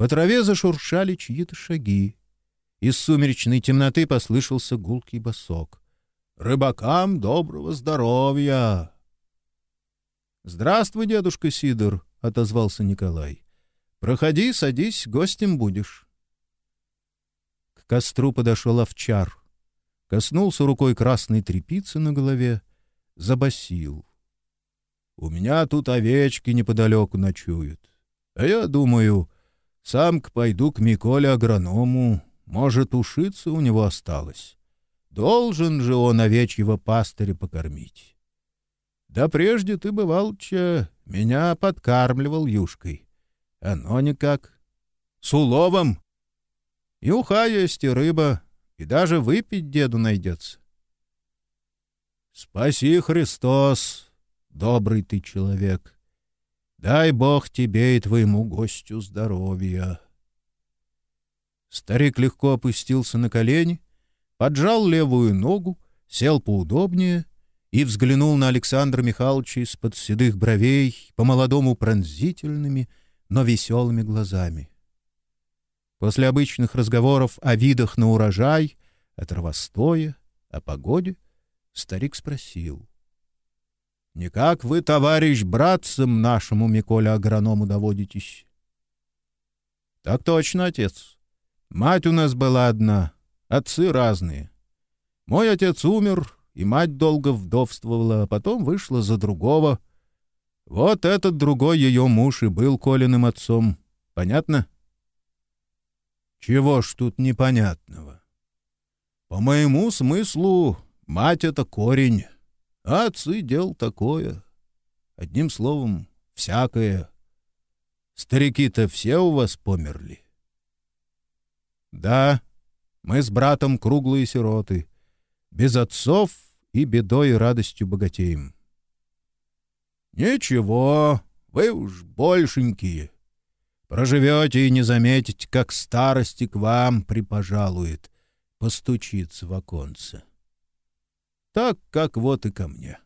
По траве зашуршали чьи-то шаги. Из сумеречной темноты послышался гулкий босок. «Рыбакам доброго здоровья!» «Здравствуй, дедушка Сидор!» — отозвался Николай. «Проходи, садись, гостем будешь». К костру подошел овчар. Коснулся рукой красной трепицы на голове, забасил. «У меня тут овечки неподалеку ночуют. А я думаю, сам к пойду к Миколе агроному, может, ушиться у него осталось. Должен же он овечьего пастыря покормить. Да прежде ты, бывалча, меня подкармливал юшкой. Оно никак. С уловом. И уха есть, и рыба, и даже выпить деду найдется. Спаси, Христос, добрый ты человек. Дай Бог тебе и твоему гостю здоровья. Старик легко опустился на колени, поджал левую ногу, сел поудобнее и взглянул на Александра Михайловича из-под седых бровей, по-молодому пронзительными, но веселыми глазами. После обычных разговоров о видах на урожай, о травостое, о погоде, старик спросил. — Никак вы, товарищ, братцем нашему Миколе агроному доводитесь? — Так точно, отец. Мать у нас была одна, отцы разные. Мой отец умер, и мать долго вдовствовала, а потом вышла за другого. Вот этот другой ее муж и был Колиным отцом. Понятно? Чего ж тут непонятного? По моему смыслу, мать — это корень, а отцы — дел такое. Одним словом, всякое. Старики-то все у вас померли. Да, мы с братом круглые сироты, без отцов и бедой и радостью богатеем. Ничего, вы уж большенькие. Проживете и не заметите, как старости к вам припожалует, постучится в оконце. Так, как вот и ко мне.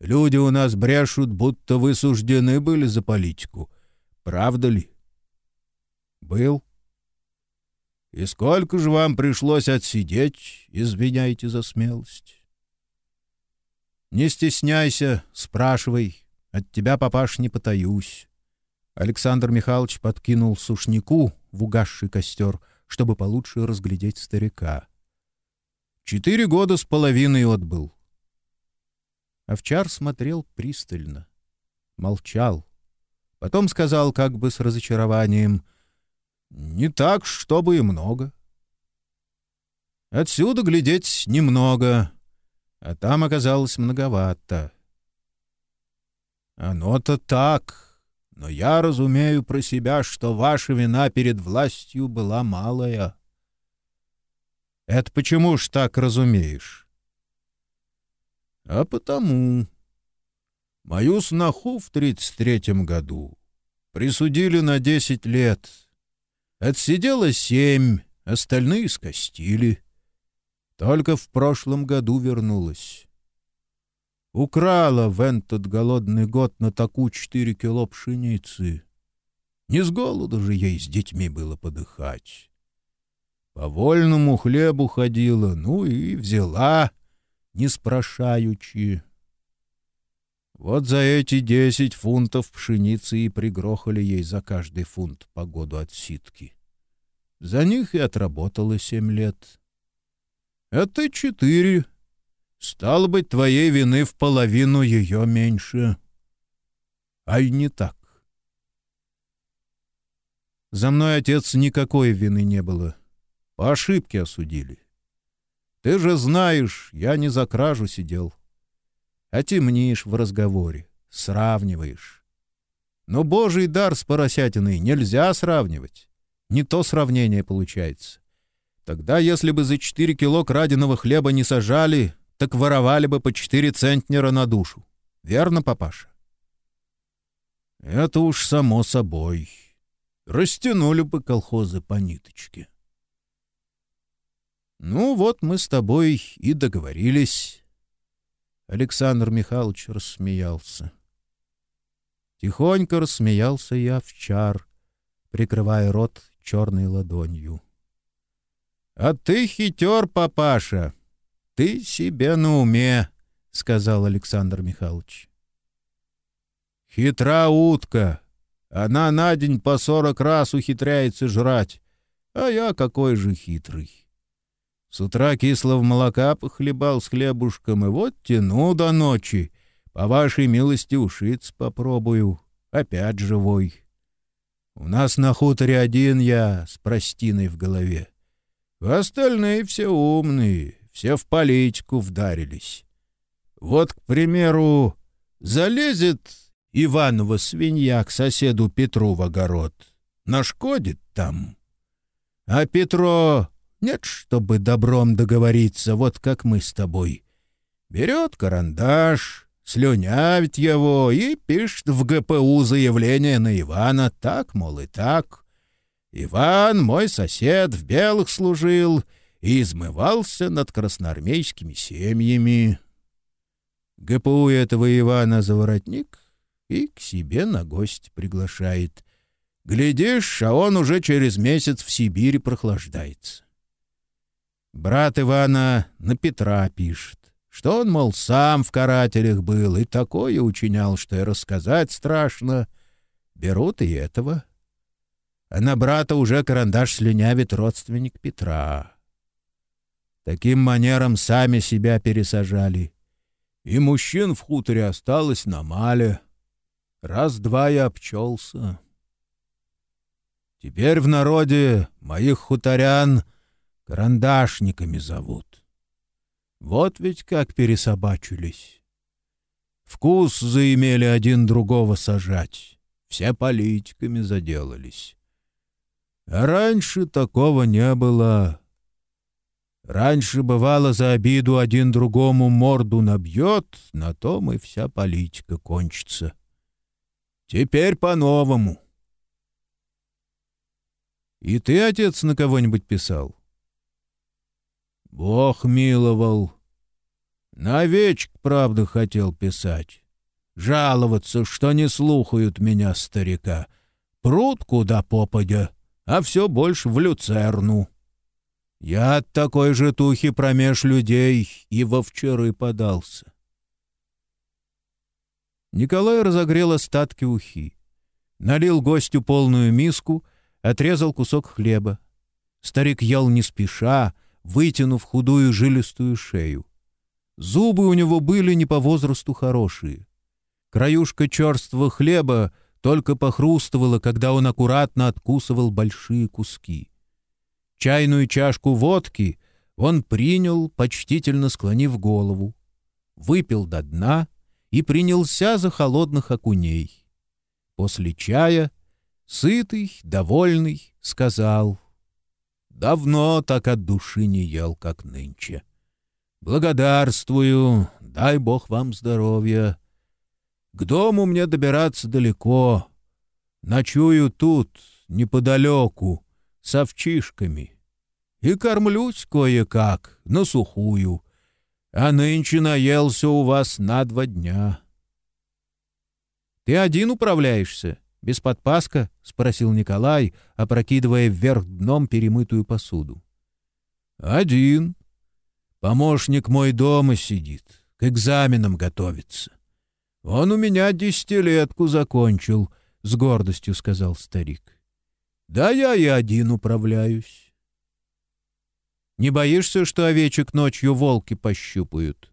Люди у нас брешут, будто вы суждены были за политику. Правда ли? Был. И сколько же вам пришлось отсидеть, извиняйте за смелость? Не стесняйся, спрашивай. От тебя, папаш, не потаюсь. Александр Михайлович подкинул сушнику в угасший костер, чтобы получше разглядеть старика. Четыре года с половиной отбыл. Овчар смотрел пристально, молчал. Потом сказал как бы с разочарованием, «Не так, чтобы и много». Отсюда глядеть немного, а там оказалось многовато. Оно-то так, но я разумею про себя, что ваша вина перед властью была малая. Это почему ж так разумеешь? А потому. Мою сноху в тридцать третьем году присудили на десять лет. Отсидела семь, остальные скостили. Только в прошлом году вернулась. Украла в этот голодный год на таку четыре кило пшеницы. Не с голоду же ей с детьми было подыхать. По вольному хлебу ходила, ну и взяла, не спрашаючи. Вот за эти десять фунтов пшеницы и пригрохали ей за каждый фунт по году отсидки. За них и отработала семь лет. Это четыре. Стало быть, твоей вины в половину ее меньше. Ай, не так. За мной, отец, никакой вины не было. По ошибке осудили. Ты же знаешь, я не за кражу сидел. А темнишь в разговоре, сравниваешь. Но божий дар с поросятиной нельзя сравнивать. Не то сравнение получается. Тогда, если бы за четыре кило краденого хлеба не сажали, так воровали бы по четыре центнера на душу. Верно, папаша? Это уж само собой. Растянули бы колхозы по ниточке. Ну вот мы с тобой и договорились. Александр Михайлович рассмеялся. Тихонько рассмеялся я овчар, прикрывая рот черной ладонью. — А ты хитер, папаша. Ты себе на уме, — сказал Александр Михайлович. — Хитра утка. Она на день по сорок раз ухитряется жрать. А я какой же хитрый. С утра кислого молока похлебал с хлебушком, и вот тяну до ночи. По вашей милости ушиц попробую. Опять живой. У нас на хуторе один я с простиной в голове. Остальные все умные, все в политику вдарились. Вот, к примеру, залезет Иванова свинья к соседу Петру в огород. Нашкодит там. А Петро нет, чтобы добром договориться, вот как мы с тобой. Берет карандаш, слюнявит его и пишет в ГПУ заявление на Ивана, так, мол, и так. Иван, мой сосед, в белых служил и измывался над красноармейскими семьями. ГПУ этого Ивана за воротник и к себе на гость приглашает. Глядишь, а он уже через месяц в Сибири прохлаждается. Брат Ивана на Петра пишет, что он, мол, сам в карателях был и такое учинял, что и рассказать страшно. Берут и этого а на брата уже карандаш слюнявит родственник Петра. Таким манером сами себя пересажали. И мужчин в хуторе осталось на мале. Раз-два я обчелся. Теперь в народе моих хуторян карандашниками зовут. Вот ведь как пересобачились. Вкус заимели один другого сажать. Все политиками заделались. А раньше такого не было. Раньше, бывало, за обиду один другому морду набьет, на том и вся политика кончится. Теперь по-новому. И ты, отец, на кого-нибудь писал? Бог миловал. На овечек, правда, хотел писать. Жаловаться, что не слухают меня, старика. Пруд куда попадя а все больше в люцерну. Я от такой же тухи промеж людей и во вчеры подался. Николай разогрел остатки ухи. Налил гостю полную миску, отрезал кусок хлеба. Старик ел не спеша, вытянув худую жилистую шею. Зубы у него были не по возрасту хорошие. Краюшка черствого хлеба только похрустывало, когда он аккуратно откусывал большие куски. Чайную чашку водки он принял, почтительно склонив голову, выпил до дна и принялся за холодных окуней. После чая, сытый, довольный, сказал, «Давно так от души не ел, как нынче. Благодарствую, дай Бог вам здоровья». К дому мне добираться далеко. Ночую тут, неподалеку, с овчишками. И кормлюсь кое-как, на сухую. А нынче наелся у вас на два дня. — Ты один управляешься? Без подпаска? — спросил Николай, опрокидывая вверх дном перемытую посуду. — Один. Помощник мой дома сидит, к экзаменам готовится. — «Он у меня десятилетку закончил», — с гордостью сказал старик. «Да я и один управляюсь». «Не боишься, что овечек ночью волки пощупают?»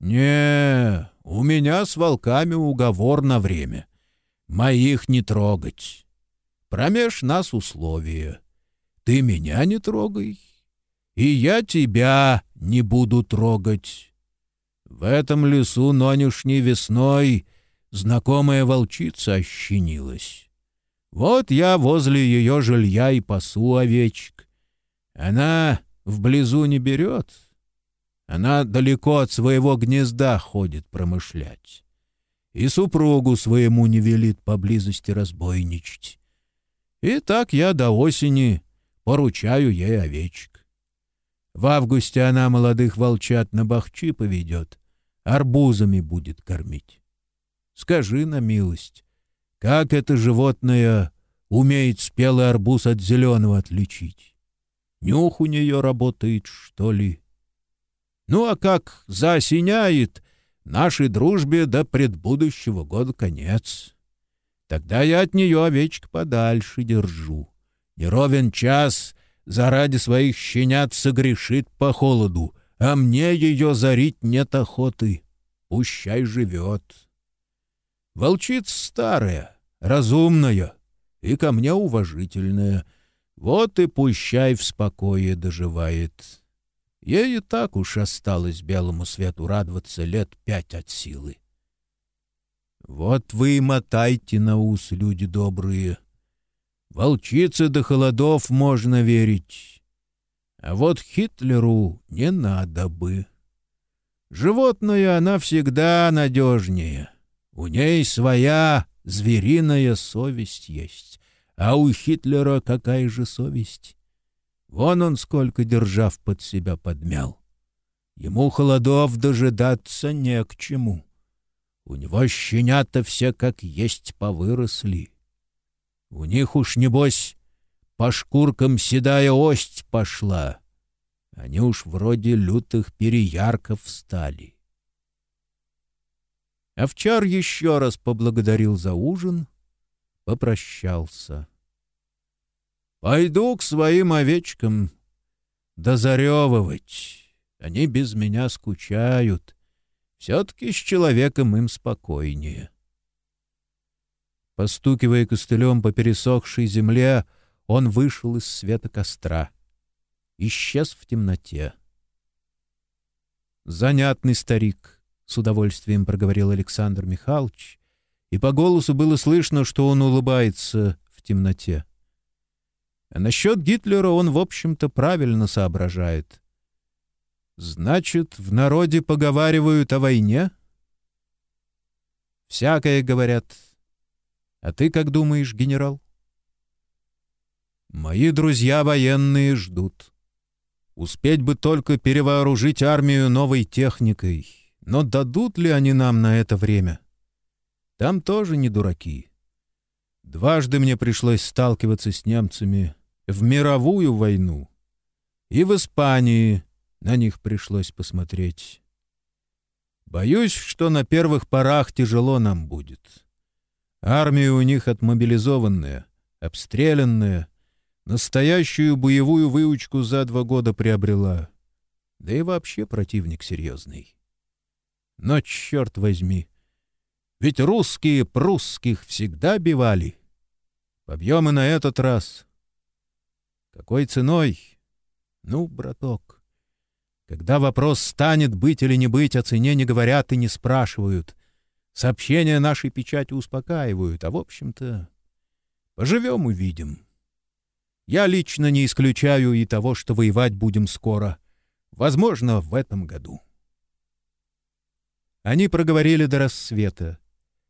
«Не, у меня с волками уговор на время. Моих не трогать. Промеж нас условия. Ты меня не трогай, и я тебя не буду трогать». В этом лесу нонешней весной знакомая волчица ощенилась. Вот я возле ее жилья и пасу овечек. Она вблизу не берет. Она далеко от своего гнезда ходит промышлять. И супругу своему не велит поблизости разбойничать. И так я до осени поручаю ей овечек. В августе она молодых волчат на бахчи поведет, арбузами будет кормить. Скажи на милость, как это животное умеет спелый арбуз от зеленого отличить. Нюх у нее работает, что ли. Ну, а как заосеняет, нашей дружбе до предбудущего года конец. Тогда я от нее овечек подальше держу. Не ровен час заради своих щенят согрешит по холоду, а мне ее зарить нет охоты. Пущай живет. Волчица старая, разумная и ко мне уважительная. Вот и пущай в спокое доживает. Ей и так уж осталось белому свету радоваться лет пять от силы. Вот вы и мотайте на ус, люди добрые. Волчице до холодов можно верить. А вот Хитлеру не надо бы. Животное она всегда надежнее. У ней своя звериная совесть есть. А у Хитлера какая же совесть? Вон он сколько держав под себя подмял. Ему холодов дожидаться не к чему. У него щенята все как есть повыросли. У них уж, небось, по шкуркам седая ость пошла. Они уж вроде лютых переярков стали. Овчар еще раз поблагодарил за ужин, попрощался. «Пойду к своим овечкам дозаревывать. Они без меня скучают. Все-таки с человеком им спокойнее». Постукивая костылем по пересохшей земле, он вышел из света костра. Исчез в темноте. «Занятный старик», — с удовольствием проговорил Александр Михайлович, и по голосу было слышно, что он улыбается в темноте. Насчет Гитлера он, в общем-то, правильно соображает. Значит, в народе поговаривают о войне? Всякое говорят — а ты как думаешь, генерал? Мои друзья военные ждут. Успеть бы только перевооружить армию новой техникой. Но дадут ли они нам на это время? Там тоже не дураки. Дважды мне пришлось сталкиваться с немцами в мировую войну. И в Испании на них пришлось посмотреть. Боюсь, что на первых порах тяжело нам будет. Армия у них отмобилизованная, обстрелянная, настоящую боевую выучку за два года приобрела. Да и вообще противник серьезный. Но, черт возьми, ведь русские прусских всегда бивали. Побьем и на этот раз. Какой ценой? Ну, браток, когда вопрос станет быть или не быть, о цене не говорят и не спрашивают. Сообщения нашей печати успокаивают, а в общем-то поживем увидим. Я лично не исключаю и того, что воевать будем скоро. Возможно, в этом году. Они проговорили до рассвета.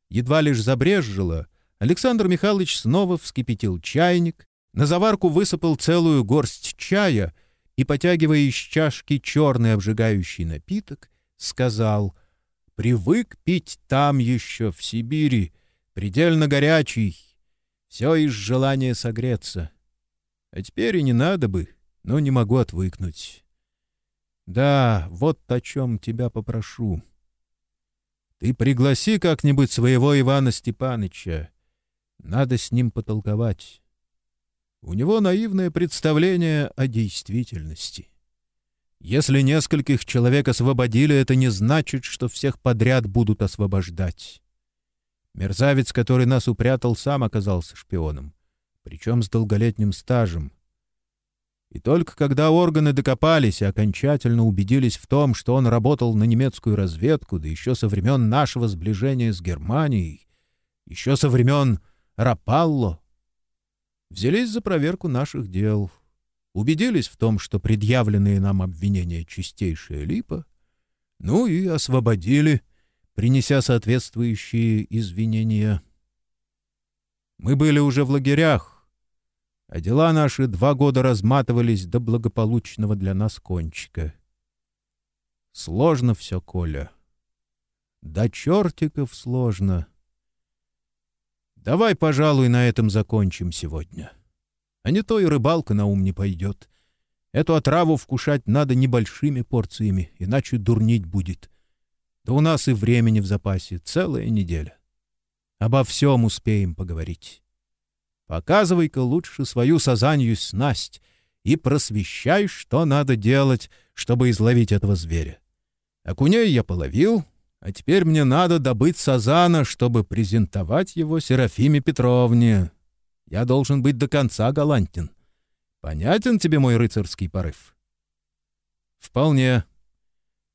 Едва лишь забрезжило, Александр Михайлович снова вскипятил чайник, на заварку высыпал целую горсть чая и, потягивая из чашки черный обжигающий напиток, сказал — Привык пить там еще, в Сибири, предельно горячий. Все из желания согреться. А теперь и не надо бы, но не могу отвыкнуть. Да, вот о чем тебя попрошу. Ты пригласи как-нибудь своего Ивана Степаныча. Надо с ним потолковать. У него наивное представление о действительности. Если нескольких человек освободили, это не значит, что всех подряд будут освобождать. Мерзавец, который нас упрятал, сам оказался шпионом, причем с долголетним стажем. И только когда органы докопались и окончательно убедились в том, что он работал на немецкую разведку, да еще со времен нашего сближения с Германией, еще со времен Рапалло, взялись за проверку наших дел — убедились в том, что предъявленные нам обвинения чистейшая липа, ну и освободили, принеся соответствующие извинения. Мы были уже в лагерях, а дела наши два года разматывались до благополучного для нас кончика. Сложно все, Коля. До чертиков сложно. Давай, пожалуй, на этом закончим сегодня. А не то и рыбалка на ум не пойдет. Эту отраву вкушать надо небольшими порциями, иначе дурнить будет. Да у нас и времени в запасе целая неделя. Обо всем успеем поговорить. Показывай-ка лучше свою сазанью снасть и просвещай, что надо делать, чтобы изловить этого зверя. Окуней я половил, а теперь мне надо добыть сазана, чтобы презентовать его Серафиме Петровне. Я должен быть до конца галантен. Понятен тебе мой рыцарский порыв? Вполне.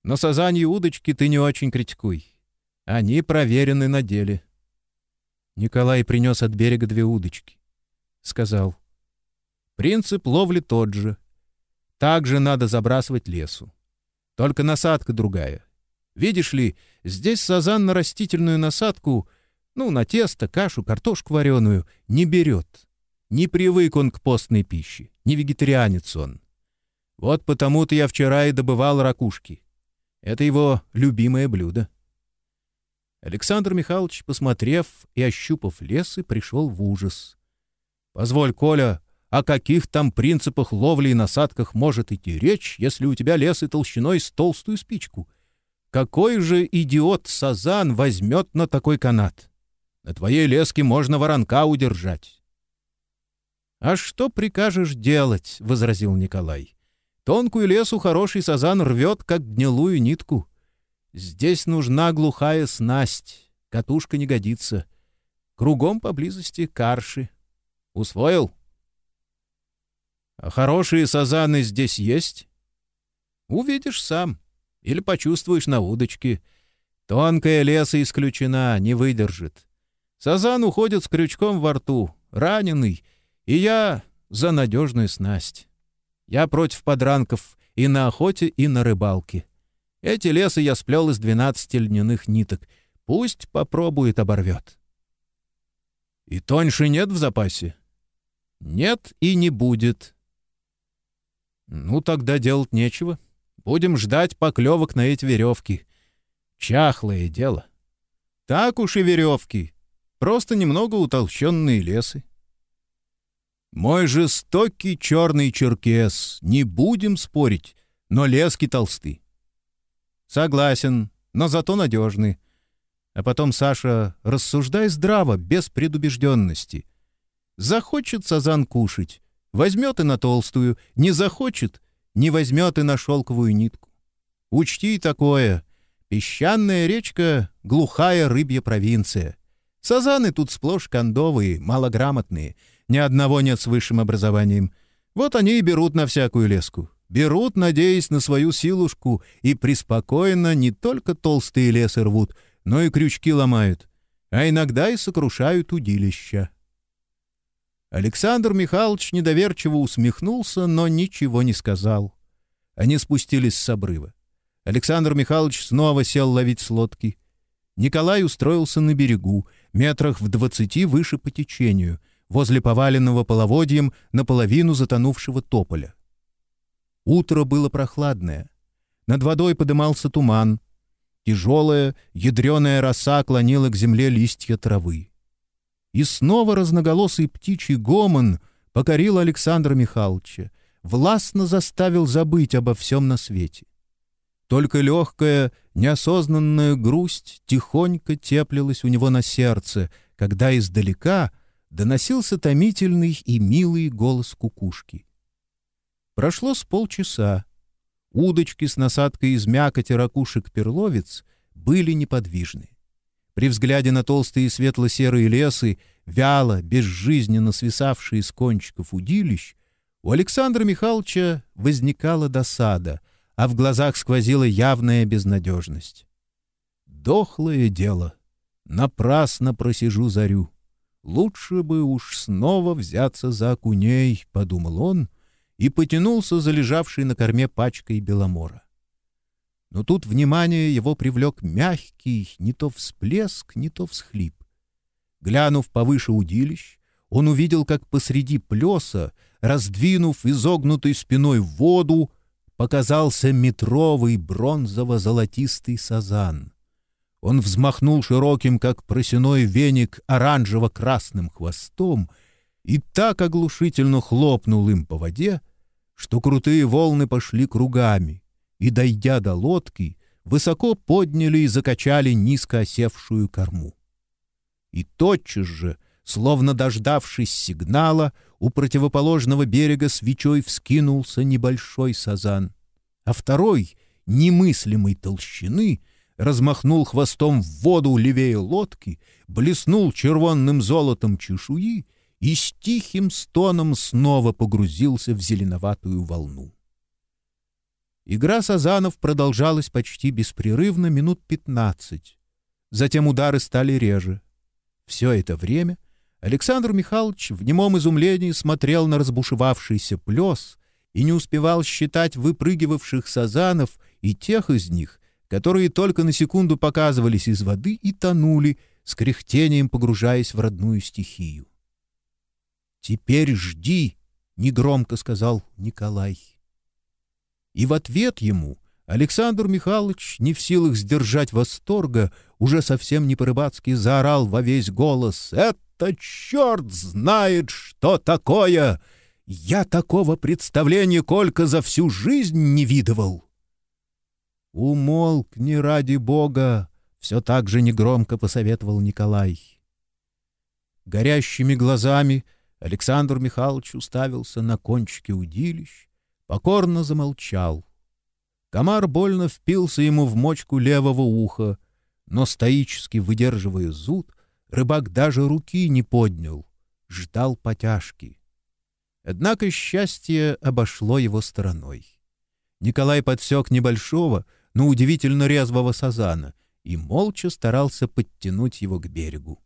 Но сазаньи удочки ты не очень критикуй. Они проверены на деле. Николай принес от берега две удочки. Сказал. Принцип ловли тот же. Также надо забрасывать лесу. Только насадка другая. Видишь ли, здесь сазан на растительную насадку, ну, на тесто, кашу, картошку вареную, не берет. Не привык он к постной пище, не вегетарианец он. Вот потому-то я вчера и добывал ракушки. Это его любимое блюдо. Александр Михайлович, посмотрев и ощупав лес, и пришел в ужас. — Позволь, Коля, о каких там принципах ловли и насадках может идти речь, если у тебя лес и толщиной с толстую спичку? Какой же идиот-сазан возьмет на такой канат? На твоей леске можно воронка удержать. — А что прикажешь делать? — возразил Николай. — Тонкую лесу хороший сазан рвет, как гнилую нитку. Здесь нужна глухая снасть, катушка не годится. Кругом поблизости карши. Усвоил? — а хорошие сазаны здесь есть? Увидишь сам. Или почувствуешь на удочке. Тонкая леса исключена, не выдержит. Сазан уходит с крючком во рту, раненый, и я за надежную снасть. Я против подранков и на охоте, и на рыбалке. Эти лесы я сплел из двенадцати льняных ниток. Пусть попробует, оборвет. И тоньше нет в запасе? Нет и не будет. Ну, тогда делать нечего. Будем ждать поклевок на эти веревки. Чахлое дело. Так уж и веревки. Просто немного утолщенные лесы. Мой жестокий черный черкес. Не будем спорить, но лески толсты. Согласен, но зато надежны. А потом, Саша, рассуждай здраво, без предубежденности. Захочет сазан кушать, Возьмет и на толстую, не захочет, не возьмет и на шелковую нитку. Учти такое. Песчаная речка — глухая рыбья провинция. Сазаны тут сплошь кондовые, малограмотные, ни одного нет с высшим образованием. Вот они и берут на всякую леску. Берут, надеясь на свою силушку, и преспокойно не только толстые лесы рвут, но и крючки ломают, а иногда и сокрушают удилища. Александр Михайлович недоверчиво усмехнулся, но ничего не сказал. Они спустились с обрыва. Александр Михайлович снова сел ловить с лодки. Николай устроился на берегу, метрах в двадцати выше по течению, возле поваленного половодьем наполовину затонувшего тополя. Утро было прохладное. Над водой подымался туман. Тяжелая, ядреная роса клонила к земле листья травы. И снова разноголосый птичий гомон покорил Александра Михайловича, властно заставил забыть обо всем на свете. Только легкая, неосознанная грусть тихонько теплилась у него на сердце, когда издалека доносился томительный и милый голос кукушки. Прошло с полчаса. Удочки с насадкой из мякоти ракушек перловец были неподвижны. При взгляде на толстые светло-серые лесы, вяло, безжизненно свисавшие с кончиков удилищ, у Александра Михайловича возникала досада, а в глазах сквозила явная безнадежность. «Дохлое дело. Напрасно просижу зарю. Лучше бы уж снова взяться за окуней», — подумал он и потянулся за лежавшей на корме пачкой беломора. Но тут внимание его привлек мягкий, не то всплеск, не то всхлип. Глянув повыше удилищ, он увидел, как посреди плеса, раздвинув изогнутой спиной воду, показался метровый бронзово-золотистый сазан. Он взмахнул широким, как просяной веник, оранжево-красным хвостом и так оглушительно хлопнул им по воде, что крутые волны пошли кругами и, дойдя до лодки, высоко подняли и закачали низко осевшую корму. И тотчас же, словно дождавшись сигнала, у противоположного берега свечой вскинулся небольшой сазан, а второй, немыслимой толщины, размахнул хвостом в воду левее лодки, блеснул червонным золотом чешуи и с тихим стоном снова погрузился в зеленоватую волну. Игра сазанов продолжалась почти беспрерывно минут пятнадцать. Затем удары стали реже. Все это время Александр Михайлович в немом изумлении смотрел на разбушевавшийся плес и не успевал считать выпрыгивавших сазанов и тех из них, которые только на секунду показывались из воды и тонули, с кряхтением погружаясь в родную стихию. «Теперь жди», — негромко сказал Николай. И в ответ ему Александр Михайлович, не в силах сдержать восторга, уже совсем не по-рыбацки заорал во весь голос «Это черт знает, что такое! Я такого представления Колька за всю жизнь не видывал!» «Умолкни ради Бога!» — все так же негромко посоветовал Николай. Горящими глазами Александр Михайлович уставился на кончики удилищ, покорно замолчал. Комар больно впился ему в мочку левого уха, но, стоически выдерживая зуд, рыбак даже руки не поднял, ждал потяжки. Однако счастье обошло его стороной. Николай подсек небольшого, но удивительно резвого сазана и молча старался подтянуть его к берегу.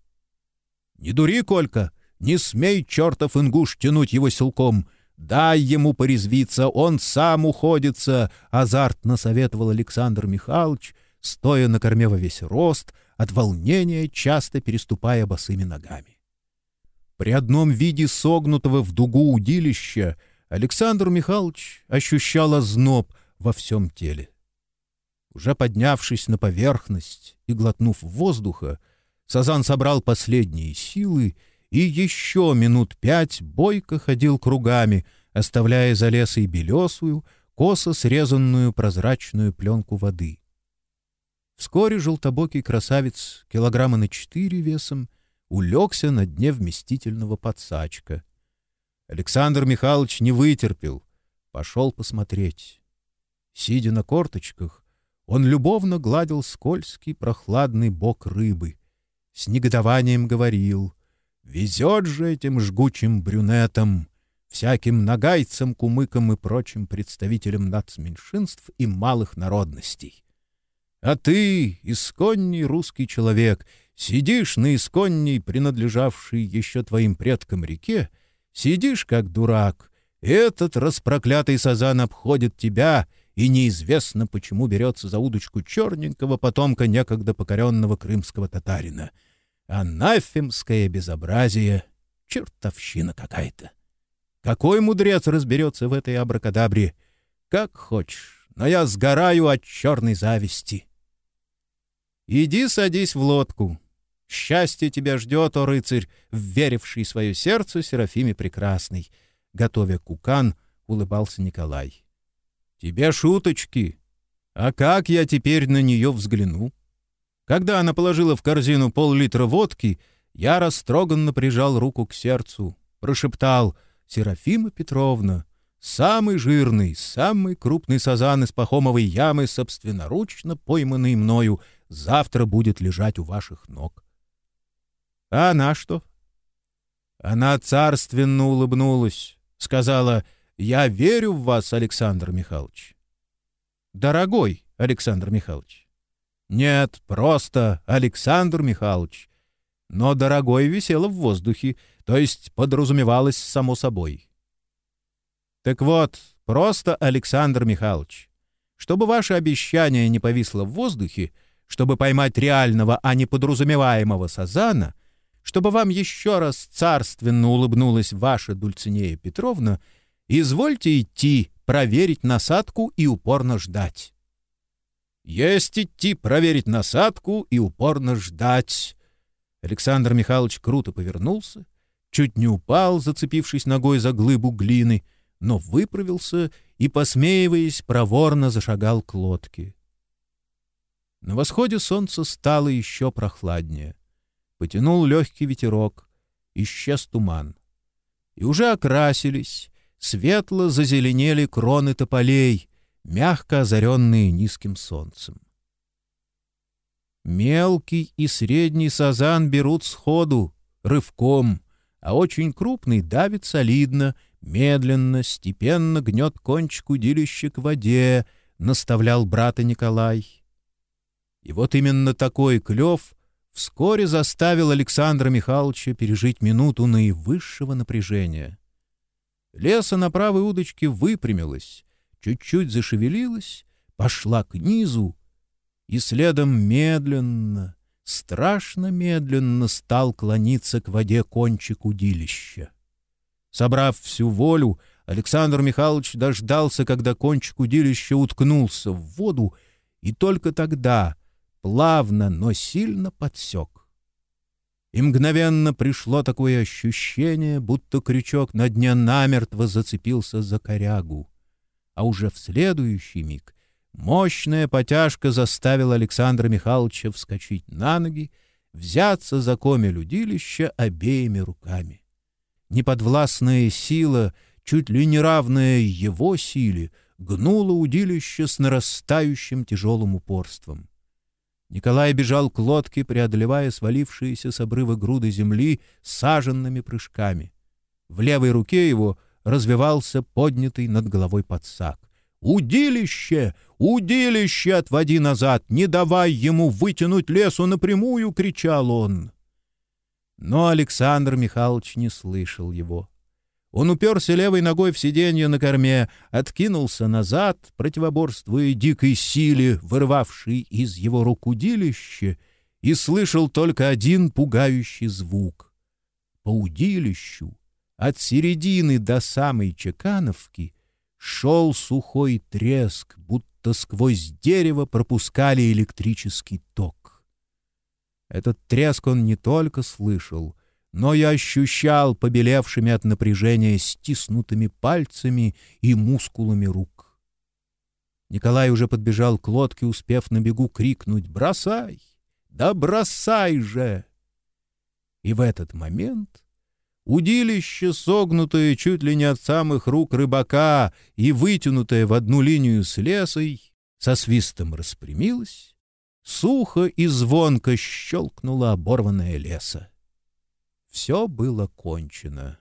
— Не дури, Колька! Не смей, чертов ингуш, тянуть его силком! Дай ему порезвиться, он сам уходится, — азартно советовал Александр Михайлович, стоя на корме во весь рост, от волнения часто переступая босыми ногами. При одном виде согнутого в дугу удилища Александр Михайлович ощущал озноб во всем теле. Уже поднявшись на поверхность и глотнув воздуха, Сазан собрал последние силы и еще минут пять бойко ходил кругами, оставляя за лесой белесую, косо срезанную прозрачную пленку воды. Вскоре желтобокий красавец килограмма на четыре весом улегся на дне вместительного подсачка. Александр Михайлович не вытерпел, пошел посмотреть. Сидя на корточках, он любовно гладил скользкий прохладный бок рыбы. С негодованием говорил — Везет же этим жгучим брюнетам, всяким нагайцам, кумыкам и прочим представителям нацменьшинств и малых народностей. А ты, исконний русский человек, сидишь на исконней, принадлежавшей еще твоим предкам реке, сидишь как дурак, этот распроклятый сазан обходит тебя, и неизвестно, почему берется за удочку черненького потомка некогда покоренного крымского татарина — Анафемское безобразие, чертовщина какая-то. Какой мудрец разберется в этой абракадабре? Как хочешь, но я сгораю от черной зависти. Иди садись в лодку. Счастье тебя ждет, о рыцарь, вверивший свое сердце Серафиме Прекрасной. Готовя кукан, улыбался Николай. Тебе шуточки. А как я теперь на нее взгляну? Когда она положила в корзину пол-литра водки, я растроганно прижал руку к сердцу, прошептал «Серафима Петровна, самый жирный, самый крупный сазан из Пахомовой ямы, собственноручно пойманный мною, завтра будет лежать у ваших ног». А она что? Она царственно улыбнулась, сказала «Я верю в вас, Александр Михайлович». «Дорогой Александр Михайлович, нет, просто Александр Михайлович. Но дорогой висело в воздухе, то есть подразумевалось само собой. Так вот, просто Александр Михайлович. Чтобы ваше обещание не повисло в воздухе, чтобы поймать реального, а не подразумеваемого сазана, чтобы вам еще раз царственно улыбнулась ваша Дульцинея Петровна, извольте идти проверить насадку и упорно ждать. Есть идти проверить насадку и упорно ждать. Александр Михайлович круто повернулся, чуть не упал, зацепившись ногой за глыбу глины, но выправился и, посмеиваясь, проворно зашагал к лодке. На восходе солнце стало еще прохладнее. Потянул легкий ветерок, исчез туман. И уже окрасились, светло зазеленели кроны тополей, мягко озаренные низким солнцем. Мелкий и средний сазан берут сходу, рывком, а очень крупный давит солидно, медленно, степенно гнет кончик удилища к воде, наставлял брата Николай. И вот именно такой клев вскоре заставил Александра Михайловича пережить минуту наивысшего напряжения. Леса на правой удочке выпрямилась, чуть-чуть зашевелилась, пошла к низу, и следом медленно, страшно медленно стал клониться к воде кончик удилища. Собрав всю волю, Александр Михайлович дождался, когда кончик удилища уткнулся в воду, и только тогда плавно, но сильно подсек. И мгновенно пришло такое ощущение, будто крючок на дне намертво зацепился за корягу. А уже в следующий миг мощная потяжка заставила Александра Михайловича вскочить на ноги, взяться за комель удилища обеими руками. Неподвластная сила, чуть ли не равная его силе, гнула удилище с нарастающим тяжелым упорством. Николай бежал к лодке, преодолевая свалившиеся с обрыва груды земли саженными прыжками. В левой руке его развивался поднятый над головой подсак. «Удилище! Удилище отводи назад! Не давай ему вытянуть лесу напрямую!» — кричал он. Но Александр Михайлович не слышал его. Он уперся левой ногой в сиденье на корме, откинулся назад, противоборствуя дикой силе, вырвавшей из его рук удилище, и слышал только один пугающий звук. По удилищу, от середины до самой Чекановки, шел сухой треск, будто сквозь дерево пропускали электрический ток. Этот треск он не только слышал, но я ощущал побелевшими от напряжения стиснутыми пальцами и мускулами рук. Николай уже подбежал к лодке, успев на бегу крикнуть «Бросай! Да бросай же!» И в этот момент удилище, согнутое чуть ли не от самых рук рыбака и вытянутое в одну линию с лесой, со свистом распрямилось, сухо и звонко щелкнуло оборванное лесо. Все было кончено.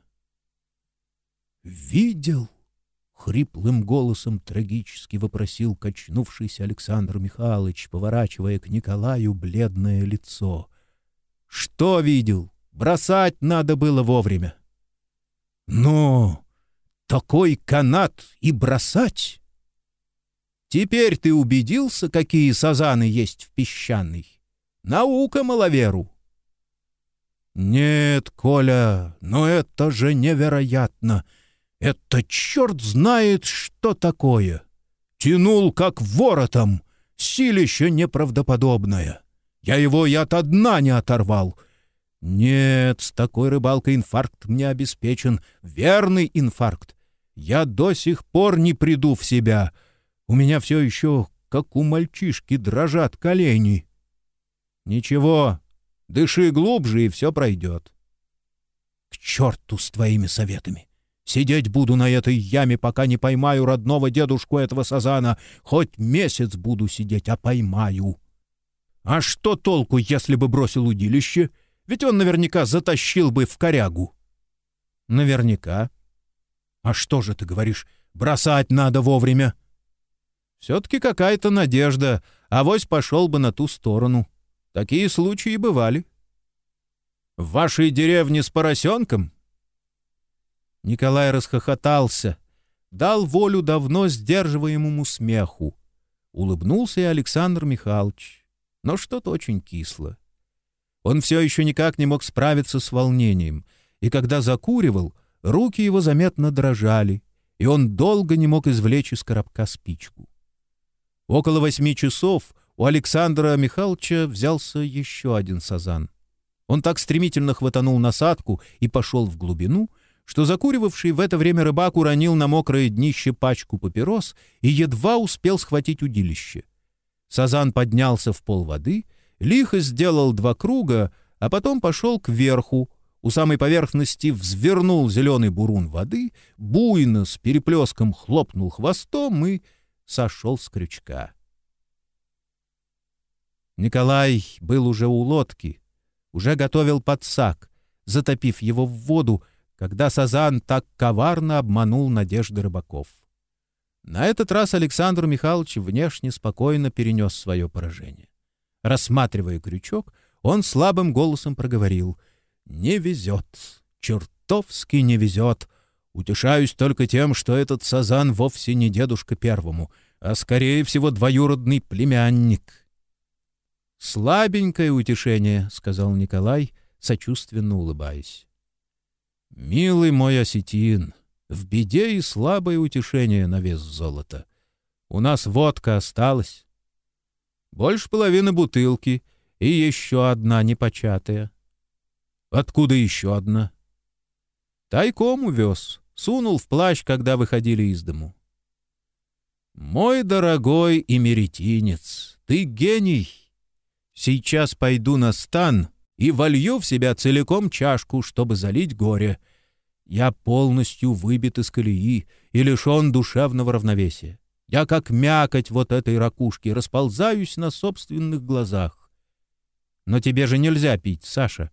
«Видел?» — хриплым голосом трагически вопросил качнувшийся Александр Михайлович, поворачивая к Николаю бледное лицо. «Что видел? Бросать надо было вовремя». «Ну, такой канат и бросать!» «Теперь ты убедился, какие сазаны есть в песчаной? Наука маловеру!» «Нет, Коля, но это же невероятно! Это черт знает, что такое! Тянул, как воротом, силище неправдоподобное! Я его и от дна не оторвал!» «Нет, с такой рыбалкой инфаркт мне обеспечен, верный инфаркт. Я до сих пор не приду в себя. У меня все еще, как у мальчишки, дрожат колени». «Ничего, Дыши глубже, и все пройдет. К черту с твоими советами! Сидеть буду на этой яме, пока не поймаю родного дедушку этого сазана. Хоть месяц буду сидеть, а поймаю. А что толку, если бы бросил удилище? Ведь он наверняка затащил бы в корягу. Наверняка. А что же ты говоришь, бросать надо вовремя? Все-таки какая-то надежда, авось пошел бы на ту сторону. — Такие случаи бывали. В вашей деревне с поросенком? Николай расхохотался, дал волю давно сдерживаемому смеху. Улыбнулся и Александр Михайлович, но что-то очень кисло. Он все еще никак не мог справиться с волнением, и когда закуривал, руки его заметно дрожали, и он долго не мог извлечь из коробка спичку. Около восьми часов у Александра Михайловича взялся еще один сазан. Он так стремительно хватанул насадку и пошел в глубину, что закуривавший в это время рыбак уронил на мокрое днище пачку папирос и едва успел схватить удилище. Сазан поднялся в пол воды, лихо сделал два круга, а потом пошел кверху, у самой поверхности взвернул зеленый бурун воды, буйно с переплеском хлопнул хвостом и сошел с крючка. Николай был уже у лодки, уже готовил подсак, затопив его в воду, когда Сазан так коварно обманул надежды рыбаков. На этот раз Александр Михайлович внешне спокойно перенес свое поражение. Рассматривая крючок, он слабым голосом проговорил «Не везет, чертовски не везет. Утешаюсь только тем, что этот Сазан вовсе не дедушка первому, а, скорее всего, двоюродный племянник». «Слабенькое утешение», — сказал Николай, сочувственно улыбаясь. «Милый мой осетин, в беде и слабое утешение на вес золота. У нас водка осталась. Больше половины бутылки и еще одна непочатая. Откуда еще одна? Тайком увез, сунул в плащ, когда выходили из дому. Мой дорогой эмеретинец, ты гений. Сейчас пойду на стан и волью в себя целиком чашку, чтобы залить горе. Я полностью выбит из колеи и лишен душевного равновесия. Я, как мякоть вот этой ракушки, расползаюсь на собственных глазах. Но тебе же нельзя пить, Саша.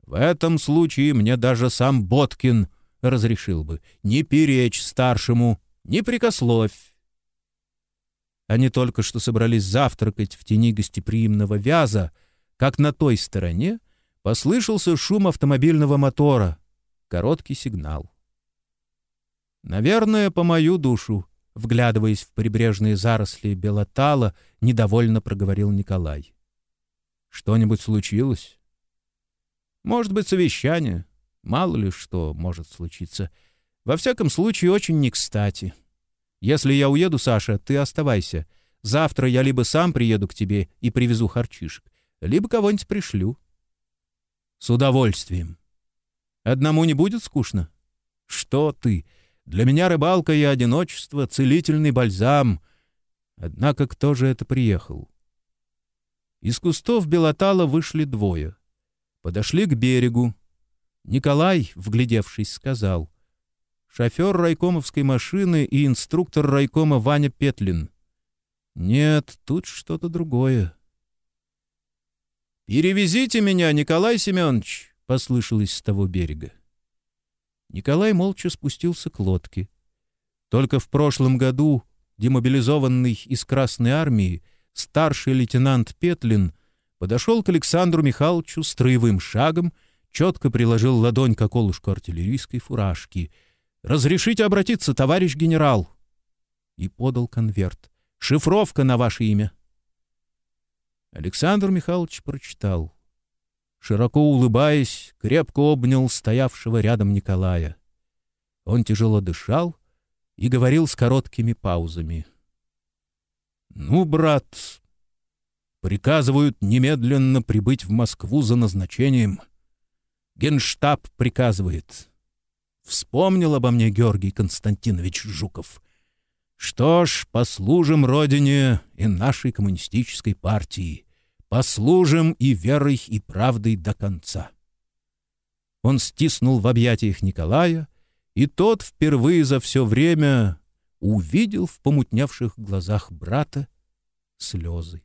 В этом случае мне даже сам Боткин разрешил бы не перечь старшему, не прикословь. Они только что собрались завтракать в тени гостеприимного вяза, как на той стороне послышался шум автомобильного мотора, короткий сигнал. «Наверное, по мою душу», — вглядываясь в прибрежные заросли белотала, недовольно проговорил Николай. «Что-нибудь случилось?» «Может быть, совещание. Мало ли что может случиться. Во всяком случае, очень не кстати. Если я уеду, Саша, ты оставайся. Завтра я либо сам приеду к тебе и привезу харчишек, либо кого-нибудь пришлю. С удовольствием. Одному не будет скучно? Что ты? Для меня рыбалка и одиночество — целительный бальзам. Однако кто же это приехал? Из кустов белотала вышли двое. Подошли к берегу. Николай, вглядевшись, сказал. Шофер райкомовской машины и инструктор райкома Ваня Петлин. Нет, тут что-то другое. «Перевезите меня, Николай Семенович!» — послышалось с того берега. Николай молча спустился к лодке. Только в прошлом году демобилизованный из Красной Армии старший лейтенант Петлин подошел к Александру Михайловичу строевым шагом, четко приложил ладонь к околышку артиллерийской фуражки. «Разрешите обратиться, товарищ генерал!» И подал конверт. «Шифровка на ваше имя!» Александр Михайлович прочитал. Широко улыбаясь, крепко обнял стоявшего рядом Николая. Он тяжело дышал и говорил с короткими паузами. «Ну, брат, приказывают немедленно прибыть в Москву за назначением. Генштаб приказывает. Вспомнил обо мне Георгий Константинович Жуков. Что ж, послужим Родине и нашей коммунистической партии. Послужим и верой, и правдой до конца. Он стиснул в объятиях Николая, и тот впервые за все время увидел в помутневших глазах брата слезы.